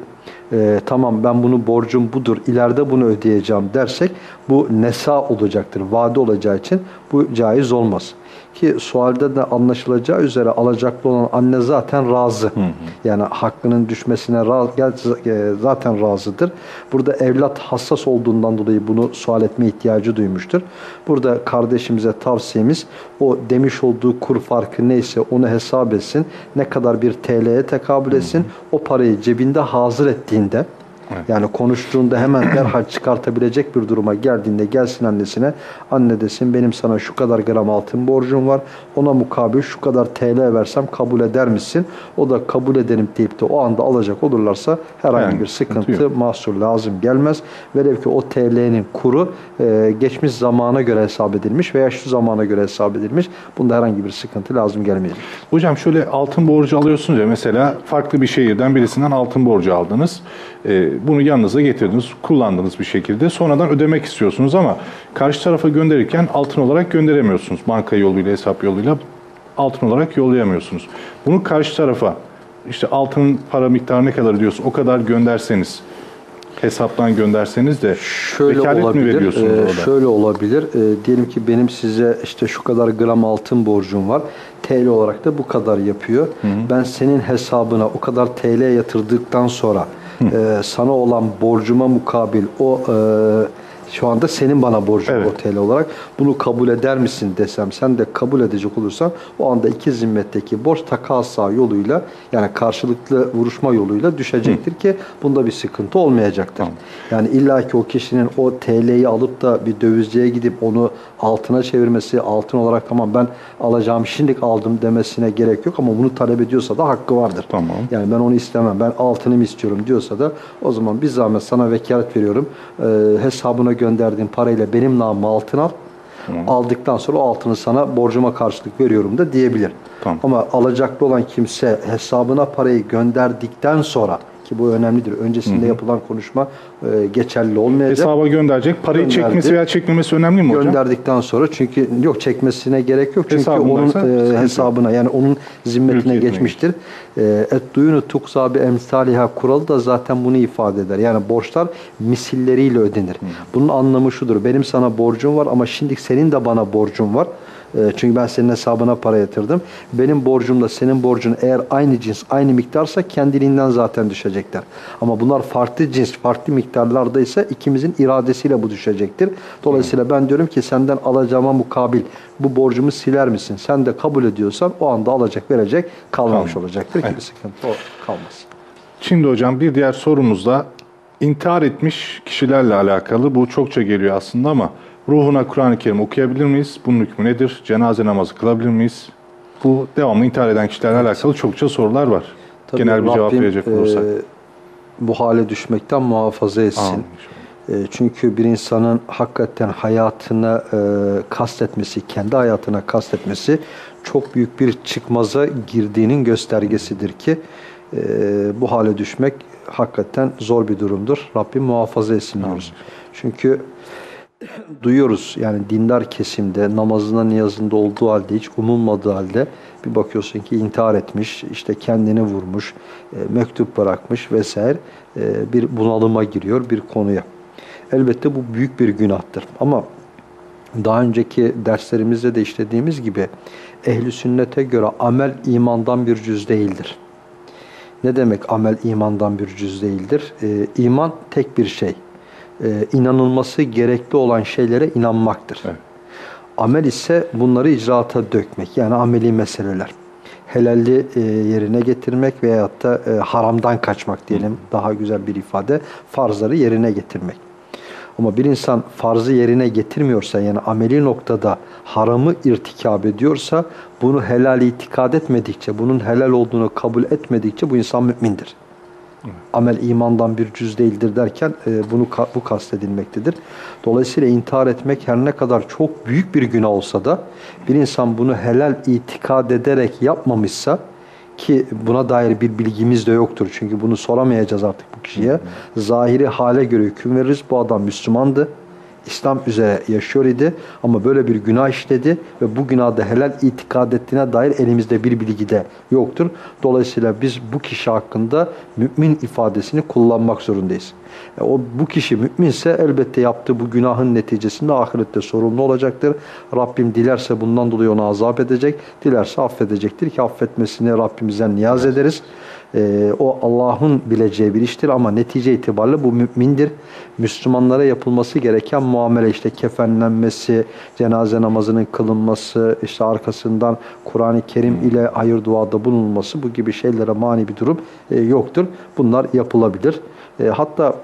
e, tamam ben bunu borcum budur, ileride bunu ödeyeceğim dersek bu nesa olacaktır, vade olacağı için bu caiz olmaz. Ki sualde de anlaşılacağı üzere alacaklı olan anne zaten razı. Yani hakkının düşmesine razı, e, zaten razıdır. Burada evlat hassas olduğundan dolayı bunu sual etme ihtiyacı duymuştur. Burada kardeşimize tavsiyemiz o demiş olduğu kur farkı neyse onu hesap etsin. Ne kadar bir TL'ye tekabül etsin. O parayı cebinde hazır ettiğinde Evet. Yani konuştuğunda hemen derhal çıkartabilecek bir duruma geldiğinde gelsin annesine. Anne desin benim sana şu kadar gram altın borcum var. Ona mukabil şu kadar TL versem kabul eder misin? O da kabul ederim deyip de o anda alacak olurlarsa herhangi yani, bir sıkıntı, mahsur lazım gelmez. Velev ki o TL'nin kuru e, geçmiş zamana göre hesap edilmiş veya şu zamana göre hesap edilmiş. Bunda herhangi bir sıkıntı lazım gelmeyecek. Hocam şöyle altın borcu alıyorsunuz ya mesela farklı bir şehirden birisinden altın borcu aldınız. E, bunu yanınıza getirdiniz, kullandınız bir şekilde. Sonradan ödemek istiyorsunuz ama karşı tarafa gönderirken altın olarak gönderemiyorsunuz. Banka yoluyla, hesap yoluyla altın olarak yollayamıyorsunuz. Bunu karşı tarafa işte altın para miktarı ne kadar diyorsun o kadar gönderseniz hesaptan gönderseniz de şöyle olabilir, mi veriyorsunuz e, orada? Şöyle olabilir. E, diyelim ki benim size işte şu kadar gram altın borcum var. TL olarak da bu kadar yapıyor. Hı hı. Ben senin hesabına o kadar TL yatırdıktan sonra e, sana olan borcuma mukabil o e, şu anda senin bana borcun evet. o TL olarak. Bunu kabul eder misin desem sen de kabul edecek olursan o anda iki zimmetteki borç takasa yoluyla yani karşılıklı vuruşma yoluyla düşecektir Hı. ki bunda bir sıkıntı olmayacaktır. Tamam. Yani illaki o kişinin o TL'yi alıp da bir dövizciye gidip onu altına çevirmesi, altın olarak tamam ben alacağım şimdilik aldım demesine gerek yok ama bunu talep ediyorsa da hakkı vardır. Tamam. Yani ben onu istemem, ben altınımı istiyorum diyorsa da o zaman bir zahmet sana vekalet veriyorum. E, hesabına gönderdiğin parayla benim namımı altın al. Tamam. Aldıktan sonra o altını sana borcuma karşılık veriyorum da diyebilir. Tamam. Ama alacaklı olan kimse hesabına parayı gönderdikten sonra ki bu önemlidir. Öncesinde hı hı. yapılan konuşma e, geçerli olmayacak. Hesaba gönderecek. Parayı Gönderdi. çekmesi veya çekmemesi önemli mi hocam? Gönderdikten sonra çünkü yok çekmesine gerek yok. Çünkü onun e, hesabına yani onun zimmetine geçmiştir. E, et duyunu tuksa bi emsaliha kuralı da zaten bunu ifade eder. Yani borçlar misilleriyle ödenir. Hı. Bunun anlamı şudur. Benim sana borcum var ama şimdi senin de bana borcun var. Ee, çünkü ben senin hesabına para yatırdım. Benim borcumla senin borcun eğer aynı cins, aynı miktarsa kendiliğinden zaten düşecekler. Ama bunlar farklı cins, farklı miktarlarda ise ikimizin iradesiyle bu düşecektir. Dolayısıyla ben diyorum ki senden alacağıma mukabil bu borcumu siler misin? Sen de kabul ediyorsan o anda alacak verecek kalmamış tamam. olacaktır evet. ki bir sıkıntı kalmaz. Şimdi hocam bir diğer sorumuz da intihar etmiş kişilerle alakalı. Bu çokça geliyor aslında ama Ruhuna Kur'an-ı Kerim okuyabilir miyiz? Bunun hükmü nedir? Cenaze namazı kılabilir miyiz? Bu devamlı intihar eden kişilerle alakalı çokça sorular var. Tabii Genel bir cevap verecek olursak. E, bu hale düşmekten muhafaza etsin. E, çünkü bir insanın hakikaten hayatına e, kastetmesi, kendi hayatına kastetmesi çok büyük bir çıkmaza girdiğinin göstergesidir ki e, bu hale düşmek hakikaten zor bir durumdur. Rabbim muhafaza etsin diyoruz. Çünkü duyuyoruz yani dindar kesimde namazında niyazında olduğu halde hiç umulmadığı halde bir bakıyorsun ki intihar etmiş, işte kendini vurmuş, e, mektup bırakmış vesaire e, bir bunalıma giriyor bir konuya. Elbette bu büyük bir günahtır ama daha önceki derslerimizde de işlediğimiz gibi ehli sünnete göre amel imandan bir cüz değildir. Ne demek amel imandan bir cüz değildir? Ee, iman tek bir şey e, inanılması gerekli olan şeylere inanmaktır. Evet. Amel ise bunları icraata dökmek. Yani ameli meseleler. Helalli e, yerine getirmek veyahut da e, haramdan kaçmak diyelim. Daha güzel bir ifade. Farzları yerine getirmek. Ama bir insan farzı yerine getirmiyorsa yani ameli noktada haramı irtikab ediyorsa bunu helal itikad etmedikçe, bunun helal olduğunu kabul etmedikçe bu insan mümindir amel imandan bir cüz değildir derken e, bunu bu kastedilmektedir. Dolayısıyla intihar etmek her ne kadar çok büyük bir günah olsa da bir insan bunu helal itikad ederek yapmamışsa ki buna dair bir bilgimiz de yoktur. Çünkü bunu soramayacağız artık bu kişiye. Zahiri hale göre hüküm veririz. Bu adam Müslümandı İslam üzere yaşıyor idi ama böyle bir günah işledi ve bu günahda helal itikad ettiğine dair elimizde bir bilgi de yoktur. Dolayısıyla biz bu kişi hakkında mümin ifadesini kullanmak zorundayız. E, o bu kişi müminse elbette yaptığı bu günahın neticesinde ahirette sorumlu olacaktır. Rabbim dilerse bundan dolayı onu azap edecek, dilerse affedecektir ki affetmesini Rabbimizden niyaz ederiz. E, o Allah'ın bileceği bir iştir ama netice itibariyle bu mümindir. Müslümanlara yapılması gereken muamele işte kefenlenmesi, cenaze namazının kılınması, işte arkasından Kur'an-ı Kerim ile hayır duada bulunması bu gibi şeylere mani bir durum e, yoktur. Bunlar yapılabilir. E, hatta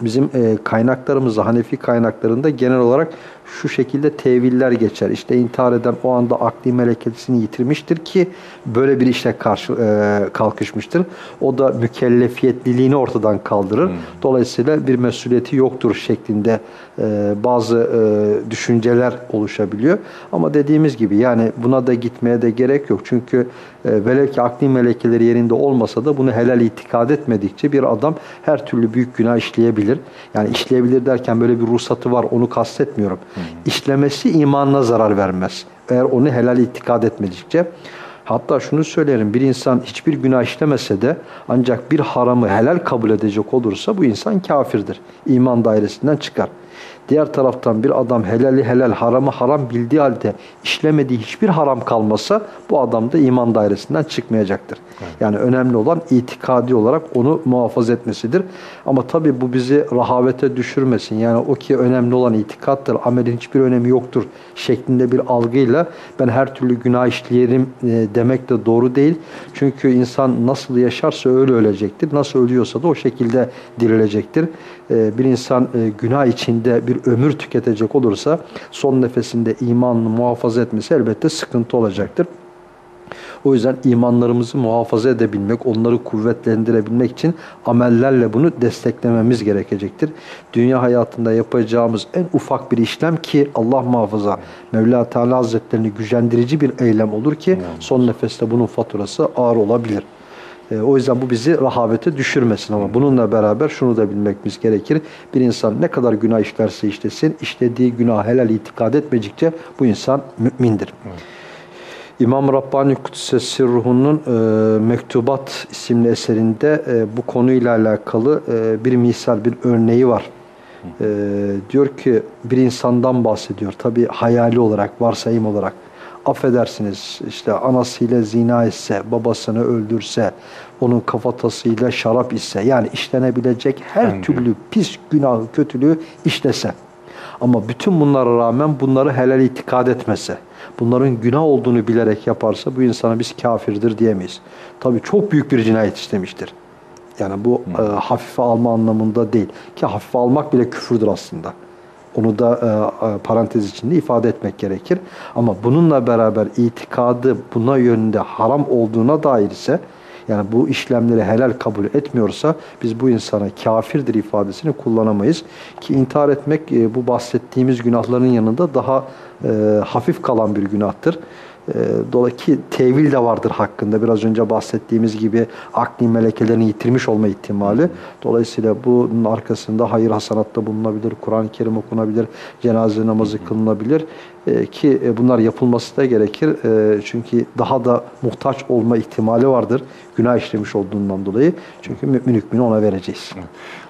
bizim e, kaynaklarımızda, Hanefi kaynaklarında genel olarak şu şekilde teviller geçer. İşte intihar eden o anda akli melekesini yitirmiştir ki böyle bir işle karşı e, kalkışmıştır. O da mükellefiyetliliğini ortadan kaldırır. Hmm. Dolayısıyla bir mesuliyeti yoktur şeklinde e, bazı e, düşünceler oluşabiliyor. Ama dediğimiz gibi yani buna da gitmeye de gerek yok. Çünkü e, velev ki akli melekeleri yerinde olmasa da bunu helal itikad etmedikçe bir adam her türlü büyük günah işleyebilir. Yani işleyebilir derken böyle bir ruhsatı var onu kastetmiyorum. İşlemesi imanına zarar vermez. Eğer onu helal itikad etmedikçe. Hatta şunu söylerim bir insan hiçbir günah işlemese de ancak bir haramı helal kabul edecek olursa bu insan kafirdir. İman dairesinden çıkar. Diğer taraftan bir adam helali helal, haramı haram bildiği halde işlemediği hiçbir haram kalmasa bu adam da iman dairesinden çıkmayacaktır. Evet. Yani önemli olan itikadi olarak onu muhafaza etmesidir. Ama tabi bu bizi rahavete düşürmesin. Yani o ki önemli olan itikattır, amelin hiçbir önemi yoktur şeklinde bir algıyla ben her türlü günah işleyelim e, demek de doğru değil. Çünkü insan nasıl yaşarsa öyle ölecektir. Nasıl ölüyorsa da o şekilde dirilecektir. E, bir insan e, günah içinde bir ömür tüketecek olursa son nefesinde imanını muhafaza etmesi elbette sıkıntı olacaktır. O yüzden imanlarımızı muhafaza edebilmek, onları kuvvetlendirebilmek için amellerle bunu desteklememiz gerekecektir. Dünya hayatında yapacağımız en ufak bir işlem ki Allah muhafaza Mevla Teala Hazretlerini gücendirici bir eylem olur ki son nefeste bunun faturası ağır olabilir. E, o yüzden bu bizi rahavete düşürmesin ama bununla beraber şunu da bilmemiz gerekir. Bir insan ne kadar günah işlerse işlesin, işlediği günah helal itikad etmedikçe bu insan mümindir. Evet. İmam Rabbani Kudüs'e Sirruhu'nun e, Mektubat isimli eserinde e, bu konuyla alakalı e, bir misal, bir örneği var. E, diyor ki bir insandan bahsediyor. Tabi hayali olarak, varsayım olarak affedersiniz işte anasıyla zina etse, babasını öldürse, onun kafatasıyla şarap ise yani işlenebilecek her Bence. türlü pis günahı, kötülüğü işlese. Ama bütün bunlara rağmen bunları helal itikad etmese, bunların günah olduğunu bilerek yaparsa bu insana biz kafirdir diyemeyiz. Tabii çok büyük bir cinayet işlemiştir. Yani bu e, hafife alma anlamında değil. Ki hafife almak bile küfürdür aslında. Onu da e, parantez içinde ifade etmek gerekir. Ama bununla beraber itikadı buna yönünde haram olduğuna dair ise yani bu işlemleri helal kabul etmiyorsa biz bu insana kafirdir ifadesini kullanamayız. Ki intihar etmek e, bu bahsettiğimiz günahların yanında daha e, hafif kalan bir günahtır. E, Dolayısıyla tevil de vardır hakkında. Biraz önce bahsettiğimiz gibi akli melekelerini yitirmiş olma ihtimali. Dolayısıyla bunun arkasında hayır hasanatta bulunabilir, Kur'an-ı Kerim okunabilir, cenaze namazı kılınabilir. E, ki e, bunlar yapılması da gerekir. E, çünkü daha da muhtaç olma ihtimali vardır. Günah işlemiş olduğundan dolayı. Çünkü mümin hükmünü ona vereceğiz.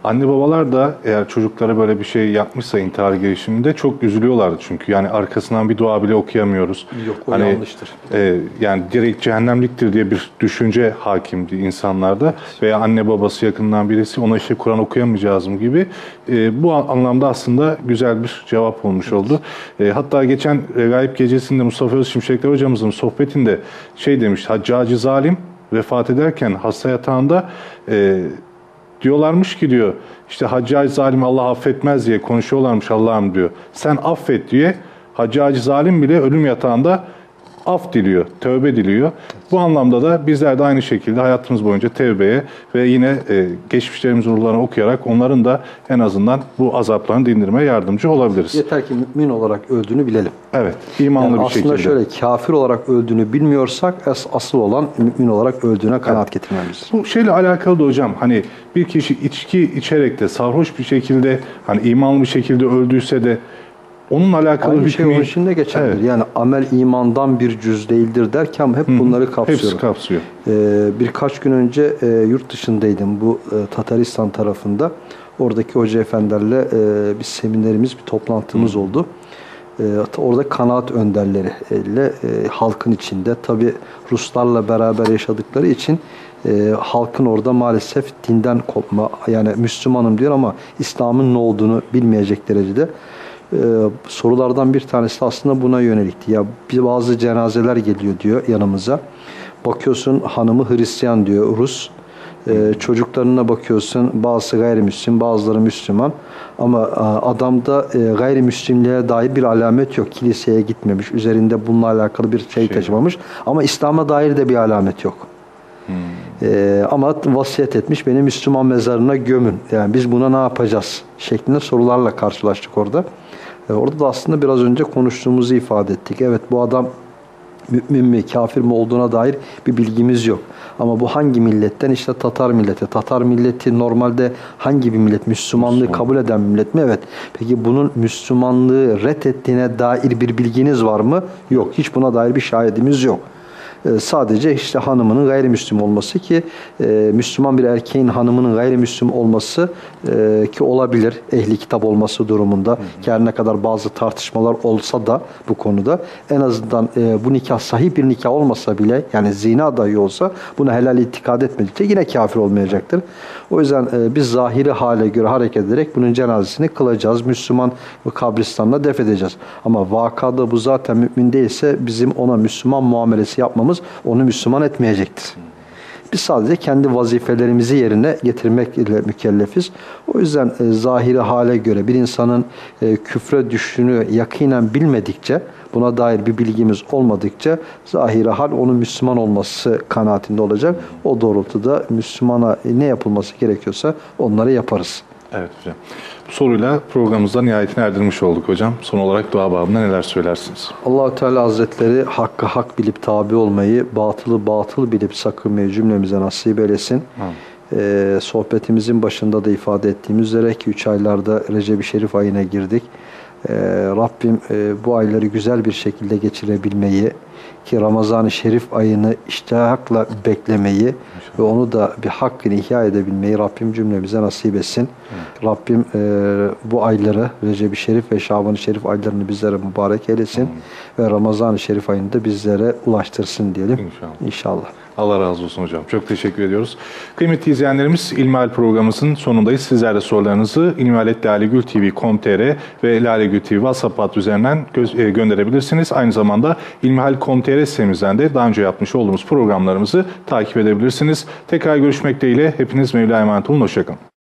Anne babalar da eğer çocuklara böyle bir şey yapmışsa intihar girişiminde çok üzülüyorlardı çünkü. Yani arkasından bir dua bile okuyamıyoruz. Yok o hani, yanlıştır. E, yani direkt cehennemliktir diye bir düşünce hakimdi insanlarda. Veya anne babası yakından birisi ona işte Kur'an okuyamayacağız mı gibi. E, bu anlamda aslında güzel bir cevap olmuş evet. oldu. E, hatta geçen Regaip Gecesi'nde Mustafa Öz Şimşekler hocamızın sohbetinde şey demiş, Haccacı Zalim vefat ederken hasta yatağında e, diyorlarmış ki diyor, işte Haccacı Zalim Allah affetmez diye konuşuyorlarmış Allah'ım diyor. Sen affet diye Haccacı Zalim bile ölüm yatağında af diliyor, tövbe diliyor. Bu anlamda da bizler de aynı şekilde hayatımız boyunca tevbeye ve yine e, geçmişlerimizin ruhlarını okuyarak onların da en azından bu azaplarını dindirmeye yardımcı olabiliriz. Yeter ki mümin olarak öldüğünü bilelim. Evet, imanlı Yani bir aslında şekilde. şöyle kafir olarak öldüğünü bilmiyorsak as- asıl olan mümin olarak öldüğüne kanaat getirmemiz. Bu şeyle alakalı da hocam hani bir kişi içki içerek de sarhoş bir şekilde hani imanlı bir şekilde öldüyse de onun alakalı Aynı şey hükmü onun için de geçerlidir. Evet. Yani amel imandan bir cüz değildir derken hep bunları kapsıyor. hepsi kapsıyor. Ee, birkaç gün önce e, yurt dışındaydım bu e, Tataristan tarafında. Oradaki hoca efendilerle e, bir seminerimiz, bir toplantımız oldu. E, orada kanaat önderleriyle e, halkın içinde tabi Ruslarla beraber yaşadıkları için e, halkın orada maalesef dinden kopma yani Müslümanım diyor ama İslam'ın ne olduğunu bilmeyecek derecede e, sorulardan bir tanesi aslında buna yönelikti. Ya bir bazı cenazeler geliyor diyor yanımıza. Bakıyorsun hanımı Hristiyan diyor Rus. E, çocuklarına bakıyorsun bazısı gayrimüslim bazıları Müslüman. Ama e, adamda e, gayrimüslimliğe dair bir alamet yok. Kiliseye gitmemiş. Üzerinde bununla alakalı bir şey, taşımamış. Ama İslam'a dair de bir alamet yok. Ee, ama vasiyet etmiş beni Müslüman mezarına gömün. Yani biz buna ne yapacağız? Şeklinde sorularla karşılaştık orada. Ee, orada da aslında biraz önce konuştuğumuzu ifade ettik. Evet bu adam mümin mi, kafir mi olduğuna dair bir bilgimiz yok. Ama bu hangi milletten? İşte Tatar milleti. Tatar milleti normalde hangi bir millet? Müslümanlığı Müslüman. kabul eden bir millet mi? Evet. Peki bunun Müslümanlığı reddettiğine dair bir bilginiz var mı? Yok. Hiç buna dair bir şahidimiz yok. Ee, Sadece işte hanımının gayrimüslim olması ki e, Müslüman bir erkeğin hanımının gayrimüslim olması e, ki olabilir ehli kitap olması durumunda ki her ne kadar bazı tartışmalar olsa da bu konuda en azından e, bu nikah sahih bir nikah olmasa bile yani zina dahi olsa buna helal itikad etmedikçe yine kafir olmayacaktır. O yüzden biz zahiri hale göre hareket ederek bunun cenazesini kılacağız. Müslüman kabristanla def edeceğiz. Ama vakada bu zaten mümin değilse bizim ona Müslüman muamelesi yapmamız onu Müslüman etmeyecektir. Biz sadece kendi vazifelerimizi yerine getirmekle mükellefiz. O yüzden e, zahiri hale göre bir insanın e, küfre düştüğünü yakinen bilmedikçe, buna dair bir bilgimiz olmadıkça zahiri hal onun Müslüman olması kanaatinde olacak. O doğrultuda Müslümana ne yapılması gerekiyorsa onları yaparız. Evet hocam. Bu soruyla programımızda nihayetine erdirmiş olduk hocam. Son olarak dua babında neler söylersiniz? Allahu Teala Hazretleri hakkı hak bilip tabi olmayı, batılı batıl bilip sakınmayı cümlemize nasip eylesin. Ee, sohbetimizin başında da ifade ettiğimiz üzere ki 3 aylarda Recep-i Şerif ayına girdik. Ee, Rabbim e, bu ayları güzel bir şekilde geçirebilmeyi ki Ramazan-ı Şerif ayını iştihakla beklemeyi ve onu da bir hakkını ihya edebilmeyi Rabbim cümlemize nasip etsin. Rabbim e, bu ayları Recep-i Şerif ve Şaban-ı Şerif aylarını bizlere mübarek eylesin ve Ramazan-ı Şerif ayını da bizlere ulaştırsın diyelim. İnşallah. İnşallah. Allah razı olsun hocam. Çok teşekkür ediyoruz. Kıymetli izleyenlerimiz İlmihal programımızın sonundayız. Sizler de sorularınızı ilmihaletlalegültv.com.tr ve Lalegül WhatsApp hattı üzerinden gö- e, gönderebilirsiniz. Aynı zamanda ilmihal.com.tr sitemizden de daha önce yapmış olduğumuz programlarımızı takip edebilirsiniz. Tekrar görüşmek dileğiyle. Hepiniz Mevla emanet olun. Hoşçakalın.